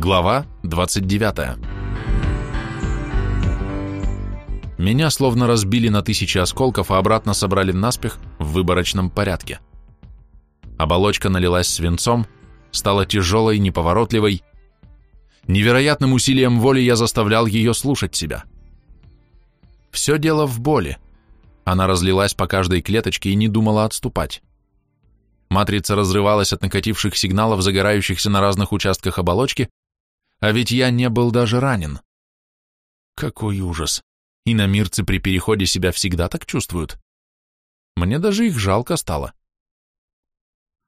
Глава 29. Меня словно разбили на тысячи осколков, а обратно собрали наспех в выборочном порядке. Оболочка налилась свинцом, стала тяжелой, неповоротливой. Невероятным усилием воли я заставлял ее слушать себя. Все дело в боли. Она разлилась по каждой клеточке и не думала отступать. Матрица разрывалась от накативших сигналов, загорающихся на разных участках оболочки, а ведь я не был даже ранен. Какой ужас. И намирцы при переходе себя всегда так чувствуют. Мне даже их жалко стало.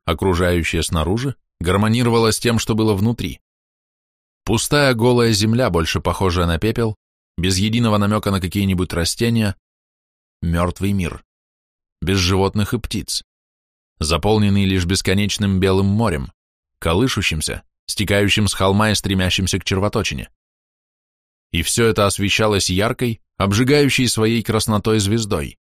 Окружающее снаружи гармонировало с тем, что было внутри. Пустая голая земля, больше похожая на пепел, без единого намека на какие-нибудь растения, мертвый мир, без животных и птиц, заполненный лишь бесконечным белым морем, колышущимся, стекающим с холма и стремящимся к червоточине. И все это освещалось яркой, обжигающей своей краснотой звездой.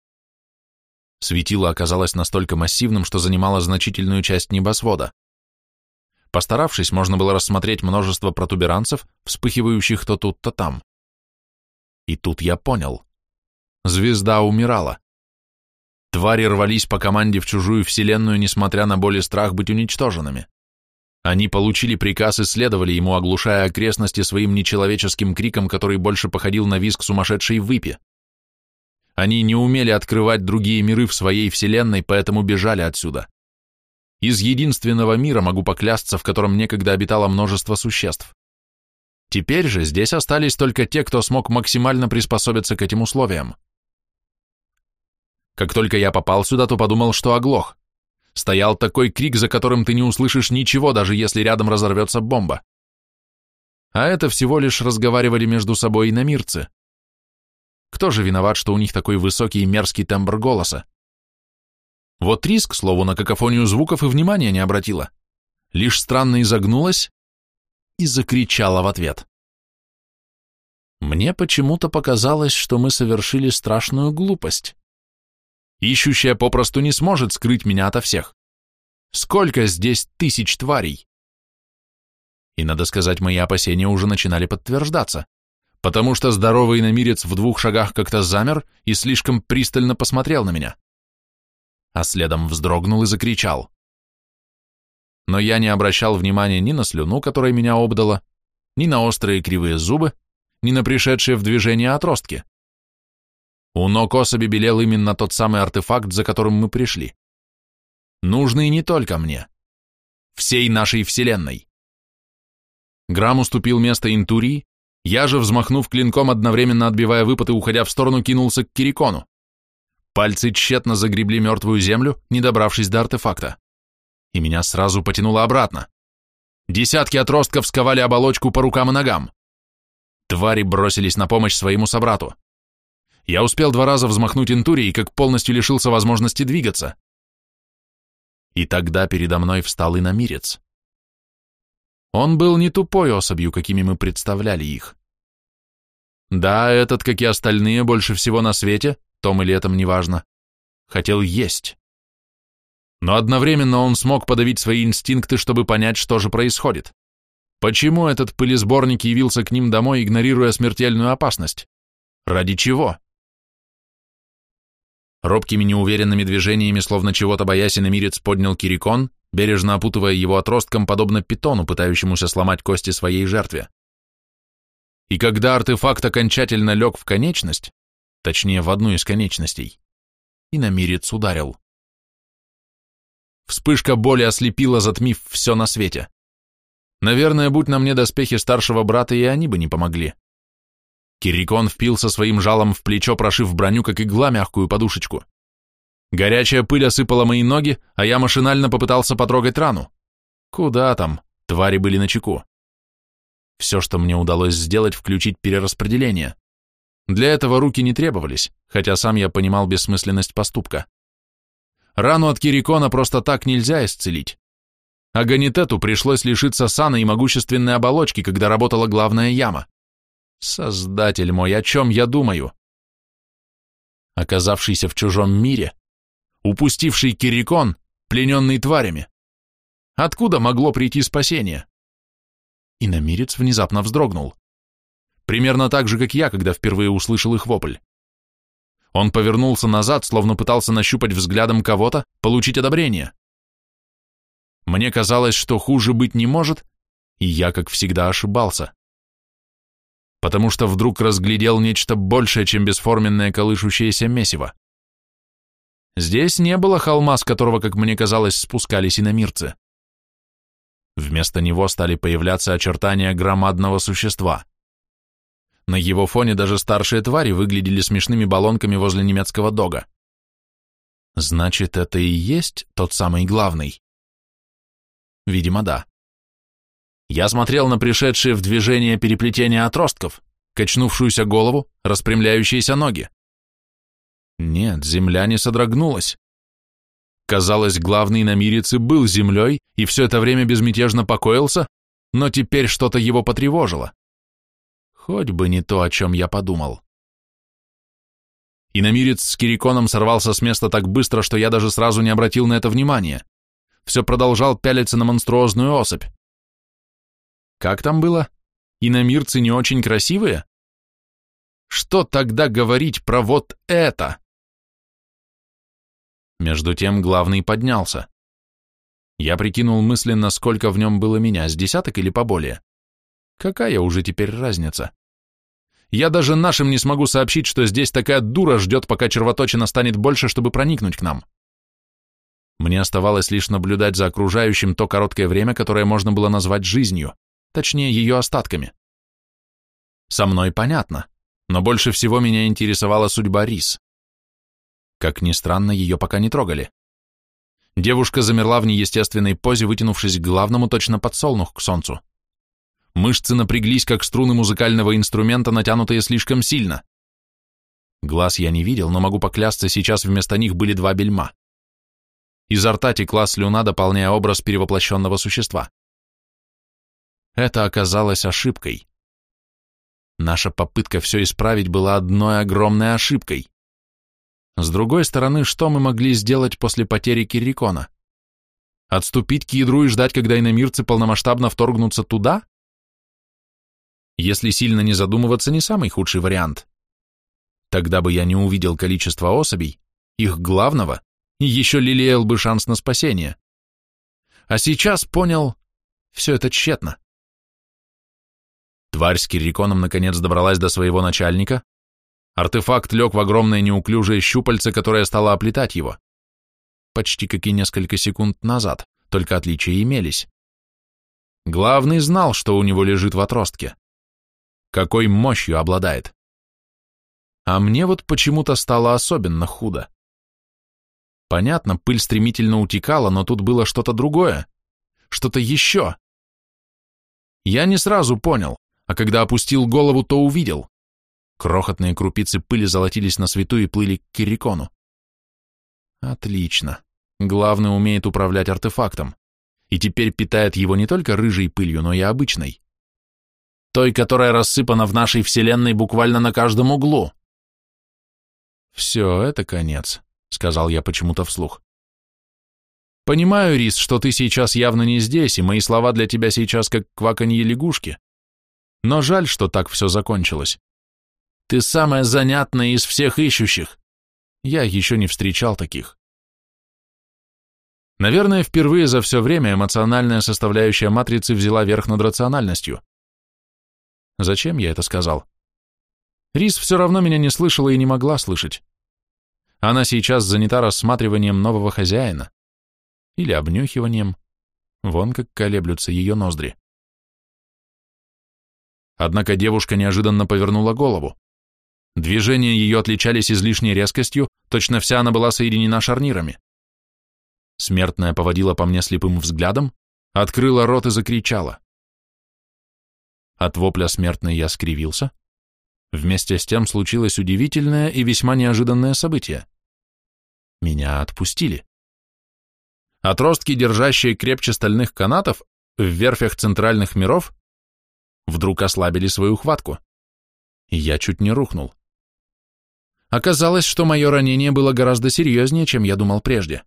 Светило оказалось настолько массивным, что занимало значительную часть небосвода. Постаравшись, можно было рассмотреть множество протуберанцев, вспыхивающих то тут, то там. И тут я понял. Звезда умирала. Твари рвались по команде в чужую вселенную, несмотря на боль и страх быть уничтоженными. Они получили приказ и следовали ему, оглушая окрестности своим нечеловеческим криком, который больше походил на визг сумасшедшей выпи. Они не умели открывать другие миры в своей вселенной, поэтому бежали отсюда. Из единственного мира, могу поклясться, в котором некогда обитало множество существ. Теперь же здесь остались только те, кто смог максимально приспособиться к этим условиям. Как только я попал сюда, то подумал, что оглох. Стоял такой крик, за которым ты не услышишь ничего, даже если рядом разорвется бомба. А это всего лишь разговаривали между собой иномирцы. Кто же виноват, что у них такой высокий и мерзкий тембр голоса? Вот Риск, слову, на какофонию звуков и внимания не обратила. Лишь странно изогнулась и закричала в ответ. Мне почему-то показалось, что мы совершили страшную глупость. Ищущая попросту не сможет скрыть меня ото всех. Сколько здесь тысяч тварей? И, надо сказать, мои опасения уже начинали подтверждаться, потому что здоровый намирец в двух шагах как-то замер и слишком пристально посмотрел на меня. А следом вздрогнул и закричал. Но я не обращал внимания ни на слюну, которой меня обдала, ни на острые кривые зубы, ни на пришедшие в движение отростки. У ног особи белел именно тот самый артефакт, за которым мы пришли. Нужный не только мне. Всей нашей вселенной. Грамм уступил место Интурии, я же, взмахнув клинком, одновременно отбивая выпад и уходя в сторону, кинулся к Кирикону. Пальцы тщетно загребли мертвую землю, не добравшись до артефакта. И меня сразу потянуло обратно. Десятки отростков сковали оболочку по рукам и ногам. Твари бросились на помощь своему собрату. Я успел два раза взмахнуть интурией, как полностью лишился возможности двигаться. И тогда передо мной встал иномирец. Он был не тупой особью, какими мы представляли их. Да, этот, как и остальные, больше всего на свете, том или этом неважно, хотел есть. Но одновременно он смог подавить свои инстинкты, чтобы понять, что же происходит. Почему этот пылесборник явился к ним домой, игнорируя смертельную опасность? Ради чего? Робкими неуверенными движениями, словно чего-то боясь, иномирец поднял кирикон, бережно опутывая его отростком, подобно питону, пытающемуся сломать кости своей жертве. И когда артефакт окончательно лег в конечность, точнее, в одну из конечностей, иномирец ударил. Вспышка боли ослепила, затмив все на свете. Наверное, будь на мне доспехи старшего брата, и они бы не помогли. Кирикон впился своим жалом в плечо, прошив броню, как игла, мягкую подушечку. Горячая пыль осыпала мои ноги, а я машинально попытался потрогать рану. Куда там? Твари были на чеку. Все, что мне удалось сделать, включить перераспределение. Для этого руки не требовались, хотя сам я понимал бессмысленность поступка. Рану от Кирикона просто так нельзя исцелить. А Ганитету пришлось лишиться сана и могущественной оболочки, когда работала главная яма. Создатель мой, о чем я думаю? Оказавшийся в чужом мире, упустивший Кирикон, плененный тварями. Откуда могло прийти спасение? и намирец внезапно вздрогнул. Примерно так же, как я, когда впервые услышал их вопль. Он повернулся назад, словно пытался нащупать взглядом кого-то, получить одобрение. Мне казалось, что хуже быть не может, и я, как всегда, ошибался. Потому что вдруг разглядел нечто большее, чем бесформенное колышущееся месиво. Здесь не было холма, с которого, как мне казалось, спускались иномирцы. Вместо него стали появляться очертания громадного существа. На его фоне даже старшие твари выглядели смешными баллонками возле немецкого дога. Значит, это и есть тот самый главный? Видимо, да. Я смотрел на пришедшие в движение переплетения отростков, качнувшуюся голову, распрямляющиеся ноги. Нет, земля не содрогнулась. Казалось, главный намирец и был землей, и все это время безмятежно покоился, но теперь что-то его потревожило. Хоть бы не то, о чем я подумал. Иномирец с Кириконом сорвался с места так быстро, что я даже сразу не обратил на это внимания. Все продолжал пялиться на монструозную особь. Как там было? Иномирцы не очень красивые? Что тогда говорить про вот это? Между тем главный поднялся. Я прикинул мысленно, сколько в нем было меня, с десяток или поболее. Какая уже теперь разница? Я даже нашим не смогу сообщить, что здесь такая дура ждет, пока червоточина станет больше, чтобы проникнуть к нам. Мне оставалось лишь наблюдать за окружающим то короткое время, которое можно было назвать жизнью, точнее ее остатками. Со мной понятно, но больше всего меня интересовала судьба Рис. Как ни странно, ее пока не трогали. Девушка замерла в неестественной позе, вытянувшись к главному точно под солнух к солнцу. Мышцы напряглись, как струны музыкального инструмента, натянутые слишком сильно. Глаз я не видел, но могу поклясться, сейчас вместо них были два бельма. Изо рта текла слюна, дополняя образ перевоплощенного существа. Это оказалось ошибкой. Наша попытка все исправить была одной огромной ошибкой. С другой стороны, что мы могли сделать после потери Кирикона? Отступить к ядру и ждать, когда иномирцы полномасштабно вторгнутся туда? Если сильно не задумываться, не самый худший вариант. Тогда бы я не увидел количество особей, их главного, и еще лелеял бы шанс на спасение. А сейчас понял, все это тщетно. Тварь с Кириконом наконец добралась до своего начальника, Артефакт лег в огромное неуклюжее щупальце, которое стало оплетать его. Почти как и несколько секунд назад, только отличия имелись. Главный знал, что у него лежит в отростке. Какой мощью обладает. А мне вот почему-то стало особенно худо. Понятно, пыль стремительно утекала, но тут было что-то другое, что-то еще. Я не сразу понял, а когда опустил голову, то увидел. Крохотные крупицы пыли золотились на свету и плыли к Кирикону. Отлично. Главный умеет управлять артефактом. И теперь питает его не только рыжей пылью, но и обычной. Той, которая рассыпана в нашей вселенной буквально на каждом углу. Все, это конец, сказал я почему-то вслух. Понимаю, Рис, что ты сейчас явно не здесь, и мои слова для тебя сейчас как кваканье лягушки. Но жаль, что так все закончилось. Ты самая занятная из всех ищущих. Я еще не встречал таких. Наверное, впервые за все время эмоциональная составляющая матрицы взяла верх над рациональностью. Зачем я это сказал? Рис все равно меня не слышала и не могла слышать. Она сейчас занята рассматриванием нового хозяина. Или обнюхиванием. Вон как колеблются ее ноздри. Однако девушка неожиданно повернула голову. Движения ее отличались излишней резкостью, точно вся она была соединена шарнирами. Смертная поводила по мне слепым взглядом, открыла рот и закричала. От вопля смертной я скривился. Вместе с тем случилось удивительное и весьма неожиданное событие. Меня отпустили. Отростки, держащие крепче стальных канатов в верфях центральных миров, вдруг ослабили свою хватку. И я чуть не рухнул. Оказалось, что мое ранение было гораздо серьезнее, чем я думал прежде.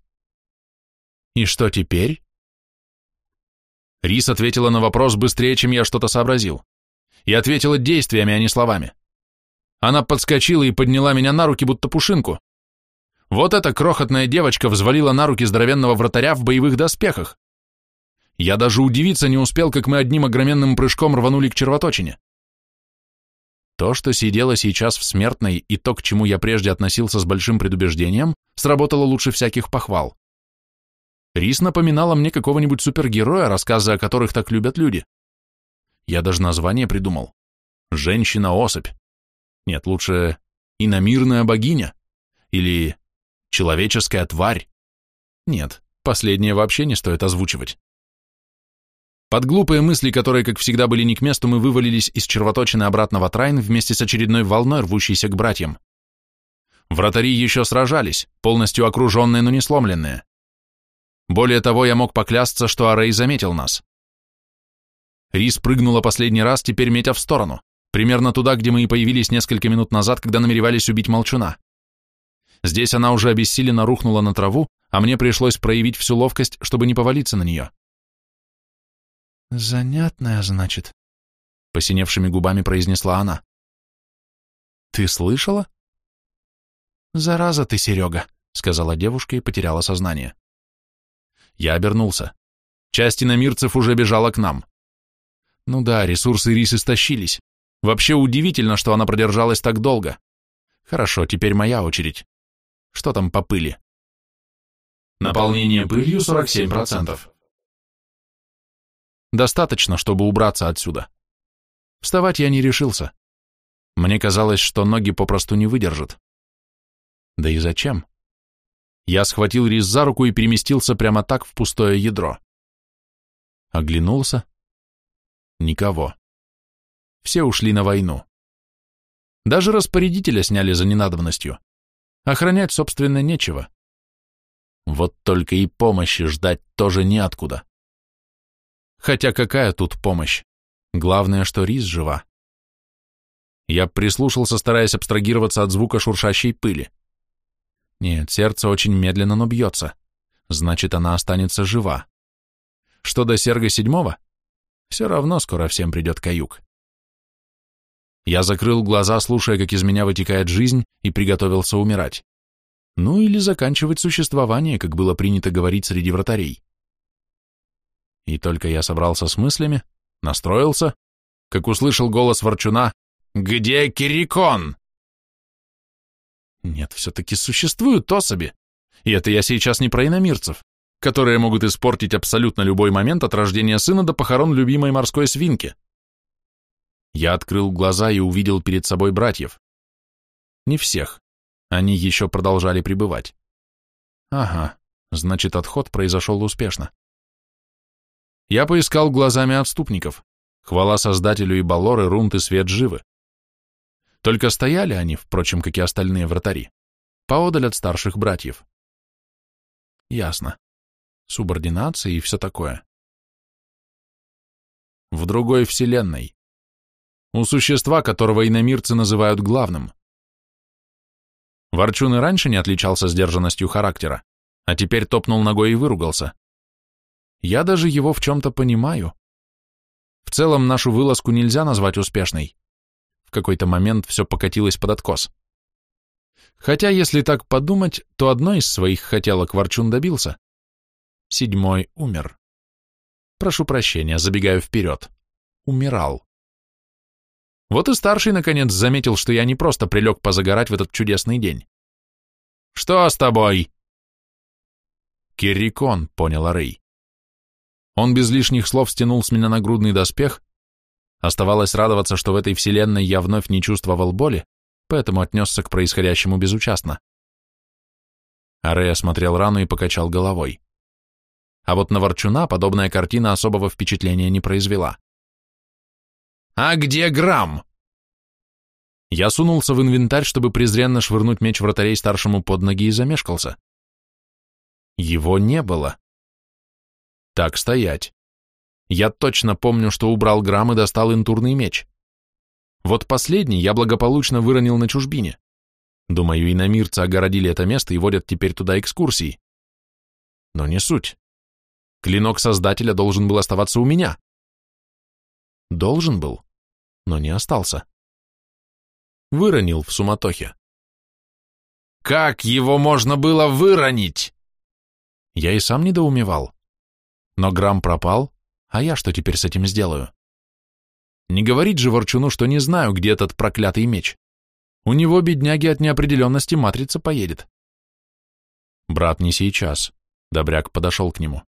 И что теперь? Рис ответила на вопрос быстрее, чем я что-то сообразил. И ответила действиями, а не словами. Она подскочила и подняла меня на руки, будто пушинку. Вот эта крохотная девочка взвалила на руки здоровенного вратаря в боевых доспехах. Я даже удивиться не успел, как мы одним огроменным прыжком рванули к червоточине. То, что сидело сейчас в смертной, и то, к чему я прежде относился с большим предубеждением, сработало лучше всяких похвал. Рис напоминала мне какого-нибудь супергероя, рассказы о которых так любят люди. Я даже название придумал. Женщина-особь. Нет, лучше иномирная богиня. Или человеческая тварь. Нет, последнее вообще не стоит озвучивать. Под глупые мысли, которые, как всегда, были не к месту, мы вывалились из червоточины обратно в Атрайн вместе с очередной волной, рвущейся к братьям. Вратари еще сражались, полностью окруженные, но не сломленные. Более того, я мог поклясться, что Арей заметил нас. Рис прыгнула последний раз, теперь метя в сторону, примерно туда, где мы и появились несколько минут назад, когда намеревались убить молчуна. Здесь она уже обессиленно рухнула на траву, а мне пришлось проявить всю ловкость, чтобы не повалиться на нее. «Занятная, значит», — посиневшими губами произнесла она. «Ты слышала?» «Зараза ты, Серега», — сказала девушка и потеряла сознание. Я обернулся. Часть иномирцев уже бежала к нам. Ну да, ресурсы Рис истощились. Вообще удивительно, что она продержалась так долго. Хорошо, теперь моя очередь. Что там по пыли? Наполнение пылью 47%. Достаточно, чтобы убраться отсюда. Вставать я не решился. Мне казалось, что ноги попросту не выдержат. Да и зачем? Я схватил Рис за руку и переместился прямо так в пустое ядро. Оглянулся. Никого. Все ушли на войну. Даже распорядителя сняли за ненадобностью. Охранять, собственно, нечего. Вот только и помощи ждать тоже неоткуда. Хотя какая тут помощь? Главное, что Рис жива. Я прислушался, стараясь абстрагироваться от звука шуршащей пыли. Нет, сердце очень медленно, но бьется. Значит, она останется жива. Что до серга седьмого? Все равно скоро всем придет каюк. Я закрыл глаза, слушая, как из меня вытекает жизнь, и приготовился умирать. Ну или заканчивать существование, как было принято говорить среди вратарей. И только я собрался с мыслями, настроился, как услышал голос ворчуна «Где Кирикон?» Нет, все-таки существуют особи. И это я сейчас не про иномирцев, которые могут испортить абсолютно любой момент от рождения сына до похорон любимой морской свинки. Я открыл глаза и увидел перед собой братьев. Не всех. Они еще продолжали пребывать. Ага, значит, отход произошел успешно. Я поискал глазами отступников. Хвала Создателю и Балоры, Рунт и Свет живы. Только стояли они, впрочем, как и остальные вратари, поодаль от старших братьев. Ясно. Субординация и все такое. В другой вселенной. У существа, которого иномирцы называют главным. Ворчун и раньше не отличался сдержанностью характера, а теперь топнул ногой и выругался. Я даже его в чем-то понимаю. В целом нашу вылазку нельзя назвать успешной в какой-то момент все покатилось под откос. Хотя, если так подумать, то одной из своих хотелок Ворчун добился. Седьмой умер. Прошу прощения, забегаю вперед. Умирал. Вот и старший, наконец, заметил, что я не просто прилег позагорать в этот чудесный день. «Что с тобой?» «Киррикон», — понял Рэй. Он без лишних слов стянул с меня нагрудный доспех, Оставалось радоваться, что в этой вселенной я вновь не чувствовал боли, поэтому отнесся к происходящему безучастно. Арей осмотрел рану и покачал головой. А вот на Ворчуна подобная картина особого впечатления не произвела. «А где грамм?» Я сунулся в инвентарь, чтобы презренно швырнуть меч вратарей старшему под ноги и замешкался. Его не было. Так стоять. Я точно помню, что убрал грамм и достал интурный меч. Вот последний я благополучно выронил на чужбине. Думаю, иномирцы огородили это место и водят теперь туда экскурсии. Но не суть. Клинок Создателя должен был оставаться у меня. Должен был, но не остался. Выронил в суматохе. Как его можно было выронить? Я и сам недоумевал. Но грамм пропал, а я что теперь с этим сделаю? Не говорить же Ворчуну, что не знаю, где этот проклятый меч. У него, бедняги, от неопределенности матрица поедет. Брат, не сейчас. Добряк подошел к нему.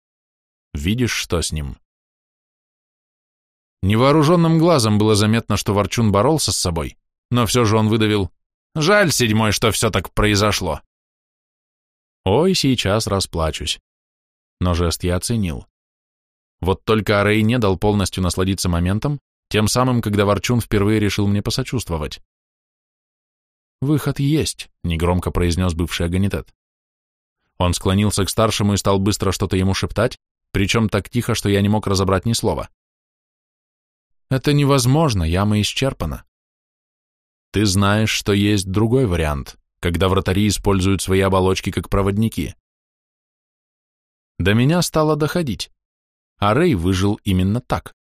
Видишь, что с ним? Невооруженным глазом было заметно, что Ворчун боролся с собой, но все же он выдавил «Жаль, седьмой, что все так произошло». Ой, сейчас расплачусь. Но жест я оценил. Вот только Арей не дал полностью насладиться моментом, тем самым, когда Ворчун впервые решил мне посочувствовать. «Выход есть», — негромко произнес бывший агонитет. Он склонился к старшему и стал быстро что-то ему шептать, причем так тихо, что я не мог разобрать ни слова. «Это невозможно, яма исчерпана. Ты знаешь, что есть другой вариант, когда вратари используют свои оболочки как проводники. До меня стало доходить. А Рэй выжил именно так.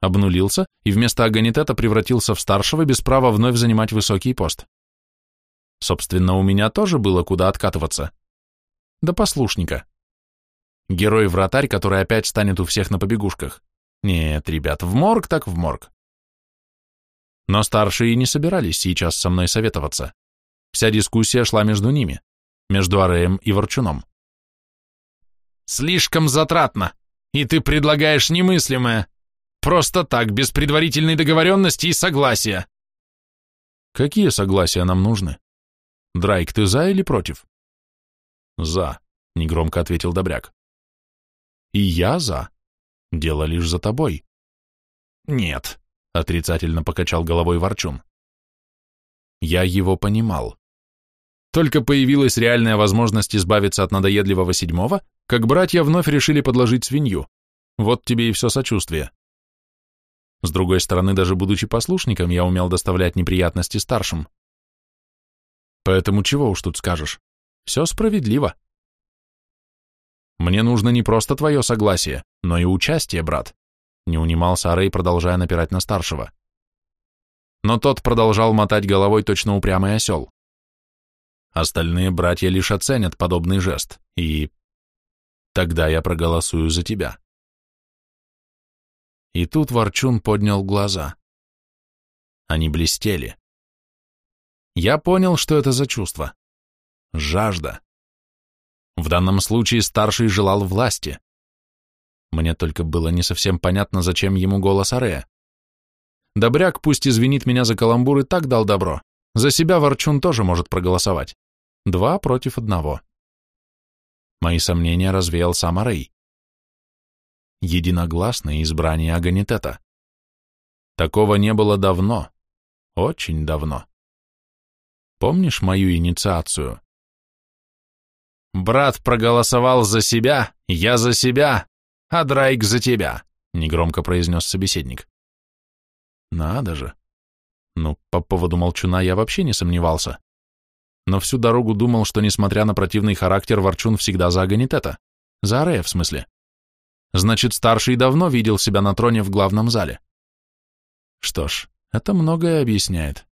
Обнулился и вместо агонитета превратился в старшего без права вновь занимать высокий пост. Собственно, у меня тоже было куда откатываться. До послушника. Герой-вратарь, который опять станет у всех на побегушках. Нет, ребят, в морг так в морг. Но старшие не собирались сейчас со мной советоваться. Вся дискуссия шла между ними, между Ареем и Ворчуном. «Слишком затратно, и ты предлагаешь немыслимое. Просто так, без предварительной договоренности и согласия». «Какие согласия нам нужны? Драйк, ты за или против?» «За», — негромко ответил Добряк. «И я за. Дело лишь за тобой». «Нет», — отрицательно покачал головой Ворчун. Я его понимал. Только появилась реальная возможность избавиться от надоедливого седьмого, как братья вновь решили подложить свинью. Вот тебе и все сочувствие. С другой стороны, даже будучи послушником, я умел доставлять неприятности старшим. Поэтому чего уж тут скажешь? Все справедливо. Мне нужно не просто твое согласие, но и участие, брат. Не унимался Арей, продолжая напирать на старшего. Но тот продолжал мотать головой точно упрямый осел. Остальные братья лишь оценят подобный жест, и... Тогда я проголосую за тебя. И тут Ворчун поднял глаза. Они блестели. Я понял, что это за чувство. Жажда. В данном случае старший желал власти. Мне только было не совсем понятно, зачем ему голос Арея. Добряк пусть извинит меня за каламбур и так дал добро. За себя Ворчун тоже может проголосовать. Два против одного. Мои сомнения развеял сам Арей. Единогласное избрание Аганитета. Такого не было давно, очень давно. Помнишь мою инициацию? «Брат проголосовал за себя, я за себя, а Драйк за тебя», — негромко произнес собеседник. «Надо же. Ну, по поводу молчуна я вообще не сомневался. Но всю дорогу думал, что, несмотря на противный характер, Ворчун всегда за Аганитета. За Арея, в смысле. Значит, старший давно видел себя на троне в главном зале. Что ж, это многое объясняет.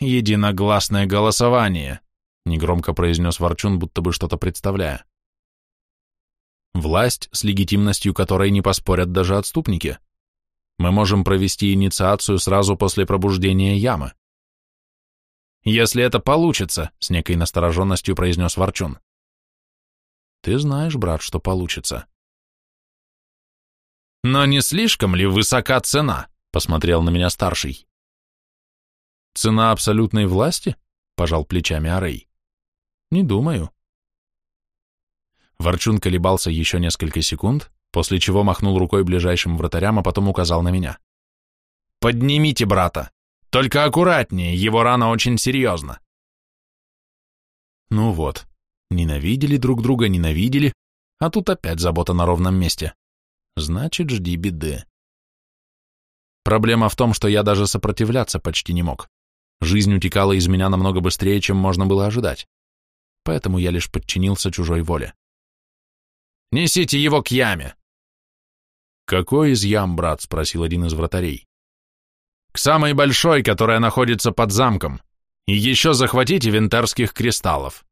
«Единогласное голосование», — негромко произнес Ворчун, будто бы что-то представляя. «Власть, с легитимностью которой не поспорят даже отступники. Мы можем провести инициацию сразу после пробуждения ямы». «Если это получится», — с некой настороженностью произнес Ворчун. «Ты знаешь, брат, что получится». «Но не слишком ли высока цена?» — посмотрел на меня старший. Цена абсолютной власти? Пожал плечами Арей. Не думаю. Ворчун колебался еще несколько секунд, после чего махнул рукой ближайшим вратарям, а потом указал на меня. «Поднимите брата! Только аккуратнее, его рана очень серьезна!» Ну вот, ненавидели друг друга, ненавидели, а тут опять забота на ровном месте. Значит, жди беды. Проблема в том, что я даже сопротивляться почти не мог. Жизнь утекала из меня намного быстрее, чем можно было ожидать. Поэтому я лишь подчинился чужой воле. Несите его к яме!» «Какой из ям, брат?» — спросил один из вратарей. «К самой большой, которая находится под замком. И еще захватите винтерских кристаллов».